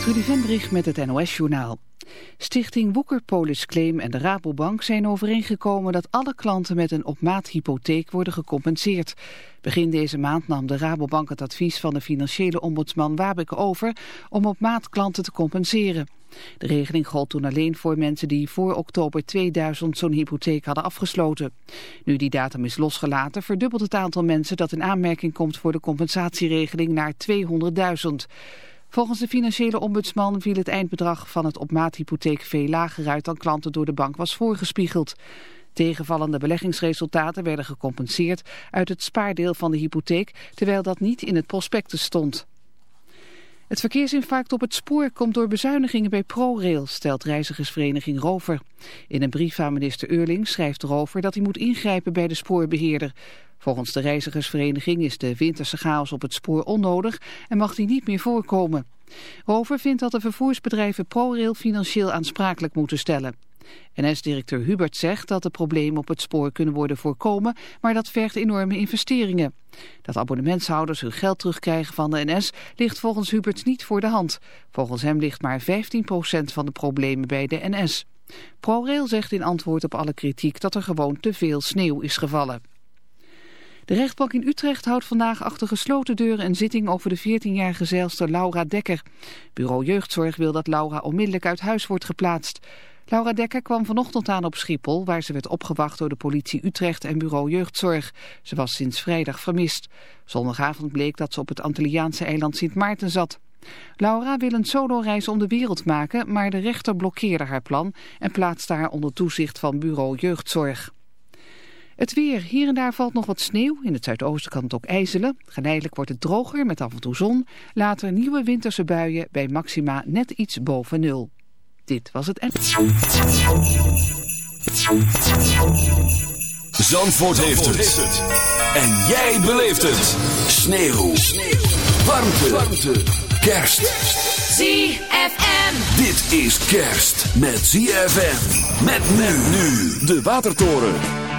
Trudy Vendrich met het NOS-journaal. Stichting Woekerpolis Claim en de Rabobank zijn overeengekomen dat alle klanten met een opmaathypotheek worden gecompenseerd. Begin deze maand nam de Rabobank het advies van de financiële ombudsman Wabeke over om op maat klanten te compenseren. De regeling gold toen alleen voor mensen die voor oktober 2000 zo'n hypotheek hadden afgesloten. Nu die datum is losgelaten verdubbelt het aantal mensen dat in aanmerking komt voor de compensatieregeling naar 200.000. Volgens de financiële ombudsman viel het eindbedrag van het op maathypotheek veel lager uit dan klanten door de bank was voorgespiegeld. Tegenvallende beleggingsresultaten werden gecompenseerd uit het spaardeel van de hypotheek, terwijl dat niet in het prospectus stond. Het verkeersinfarct op het spoor komt door bezuinigingen bij ProRail, stelt reizigersvereniging Rover. In een brief aan minister Eurling schrijft Rover dat hij moet ingrijpen bij de spoorbeheerder. Volgens de reizigersvereniging is de winterse chaos op het spoor onnodig en mag die niet meer voorkomen. Rover vindt dat de vervoersbedrijven ProRail financieel aansprakelijk moeten stellen. NS-directeur Hubert zegt dat de problemen op het spoor kunnen worden voorkomen, maar dat vergt enorme investeringen. Dat abonnementshouders hun geld terugkrijgen van de NS ligt volgens Hubert niet voor de hand. Volgens hem ligt maar 15% van de problemen bij de NS. ProRail zegt in antwoord op alle kritiek dat er gewoon te veel sneeuw is gevallen. De rechtbank in Utrecht houdt vandaag achter gesloten deuren een zitting over de 14-jarige zeilster Laura Dekker. Bureau Jeugdzorg wil dat Laura onmiddellijk uit huis wordt geplaatst. Laura Dekker kwam vanochtend aan op Schiphol, waar ze werd opgewacht door de politie Utrecht en bureau jeugdzorg. Ze was sinds vrijdag vermist. Zondagavond bleek dat ze op het Antilliaanse eiland Sint Maarten zat. Laura wil een soloreis om de wereld maken, maar de rechter blokkeerde haar plan en plaatste haar onder toezicht van bureau jeugdzorg. Het weer. Hier en daar valt nog wat sneeuw. In het zuidoosten kan het ook ijzelen. Geleidelijk wordt het droger met af en toe zon. Later nieuwe winterse buien bij maxima net iets boven nul. Dit was het... Zandvoort, heeft, het. En jij beleeft het. Sneeuw. Sneeuw. Warmte. Warmte. Kerst. ZFM. Dit is kerst met ZFM. Met men nu. De Watertoren.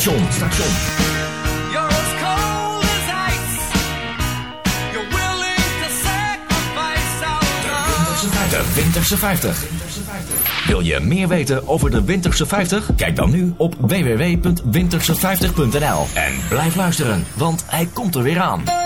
Station. station. De Winterse 50. Wil je meer weten over de Winterse 50? Kijk dan nu op www.winterse50.nl. En blijf luisteren, want hij komt er weer aan.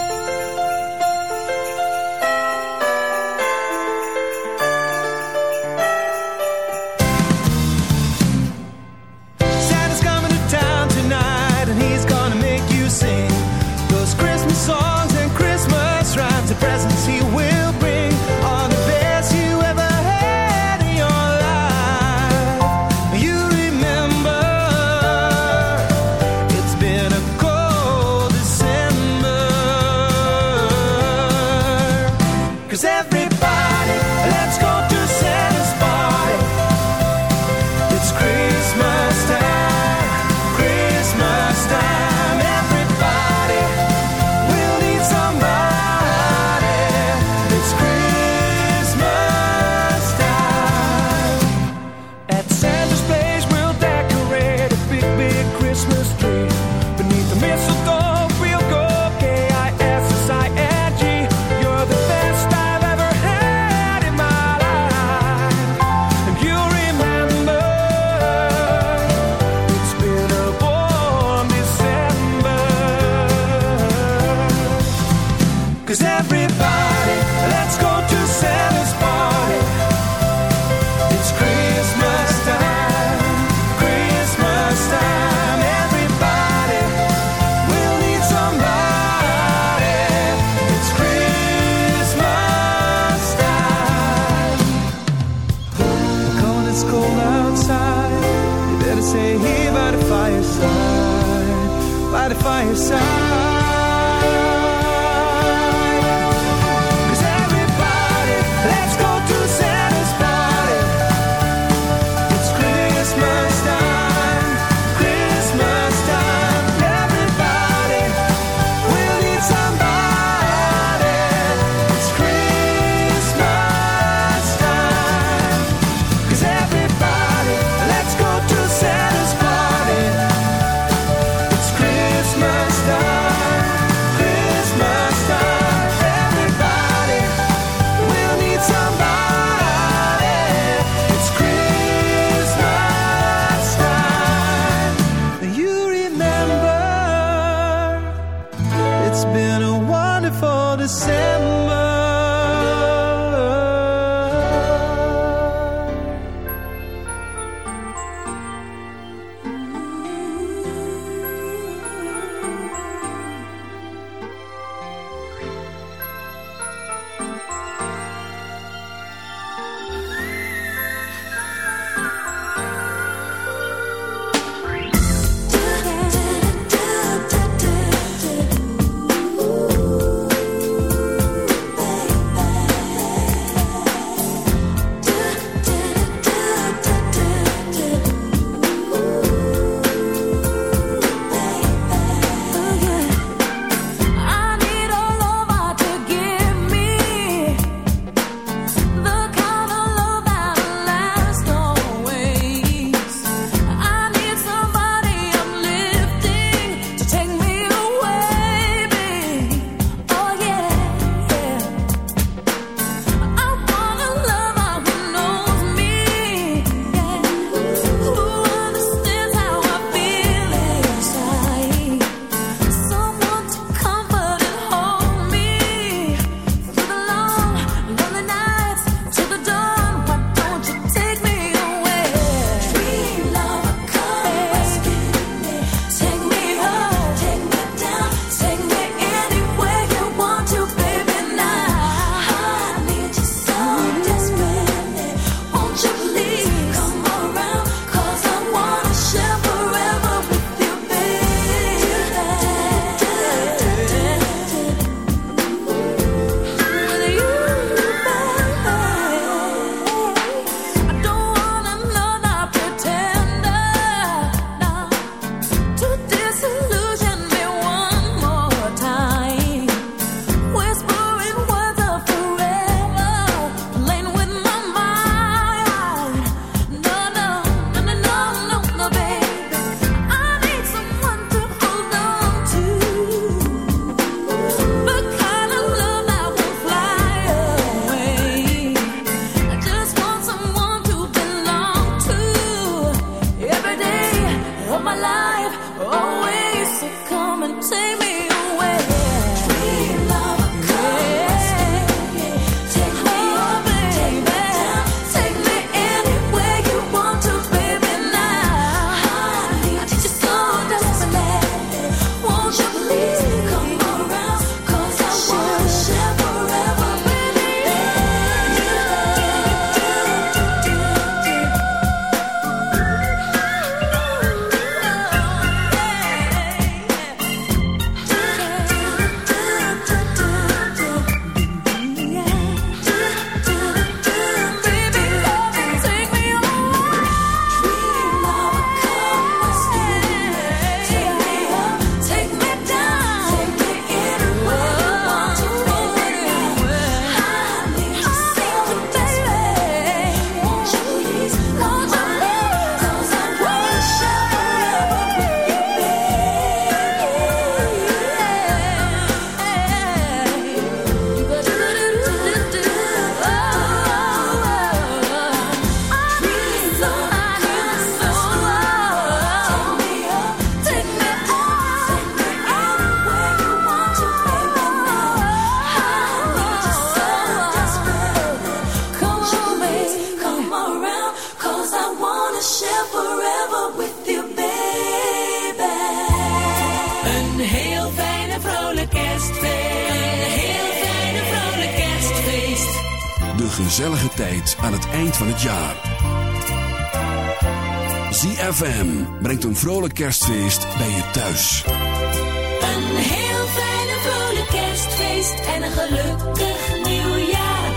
ZFM brengt een vrolijk kerstfeest bij je thuis. Een heel fijne vrolijk kerstfeest en een gelukkig nieuwjaar.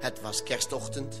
Het was kerstochtend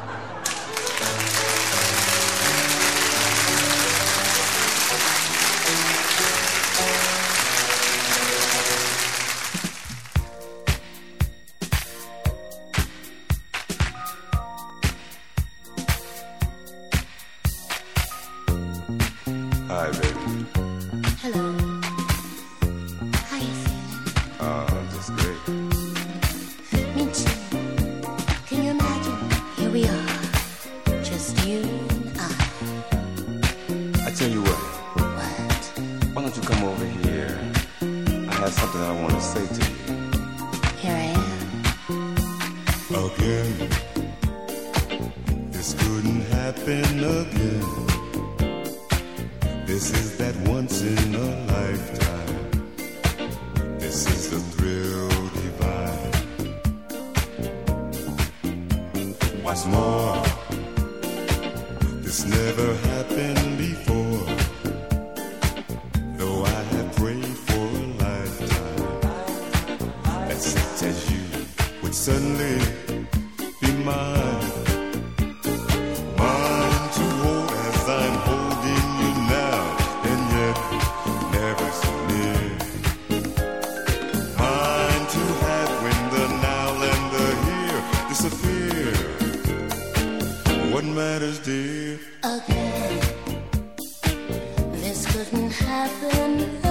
doesn't happen.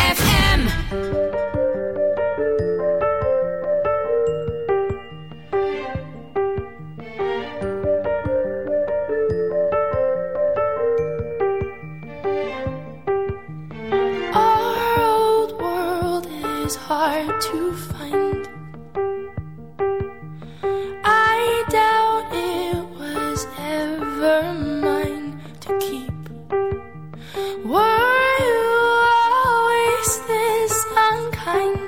hard to find. I doubt it was ever mine to keep. Were you always this unkind?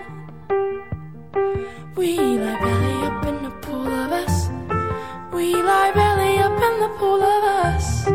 We lie belly up in the pool of us. We lie belly up in the pool of us.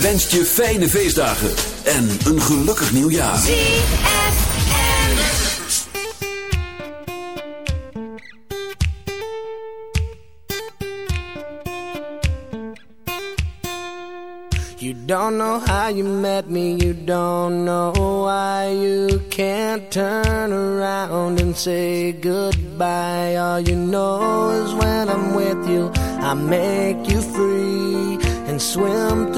Wens je fijne feestdagen en een gelukkig nieuwjaar. ZFM. You don't know how you met me, you don't know why you can't turn around and say goodbye. All you know is when I'm with you, I make you free and swim through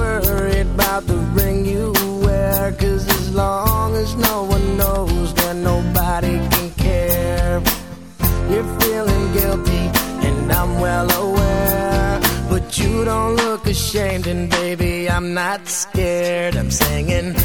not scared. I'm singing.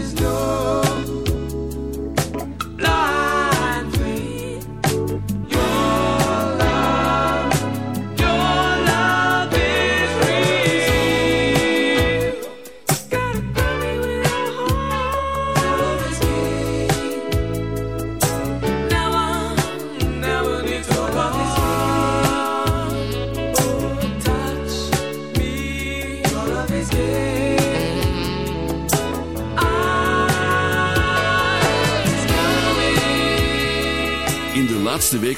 Is no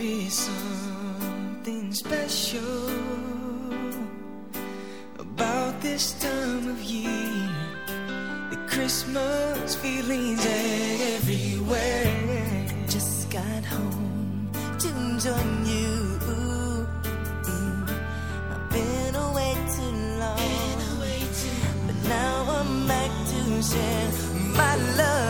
be something special about this time of year. The Christmas feelings everywhere. Just got home to join you. I've been away too long, but now I'm back to share my love.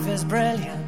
life is brilliant.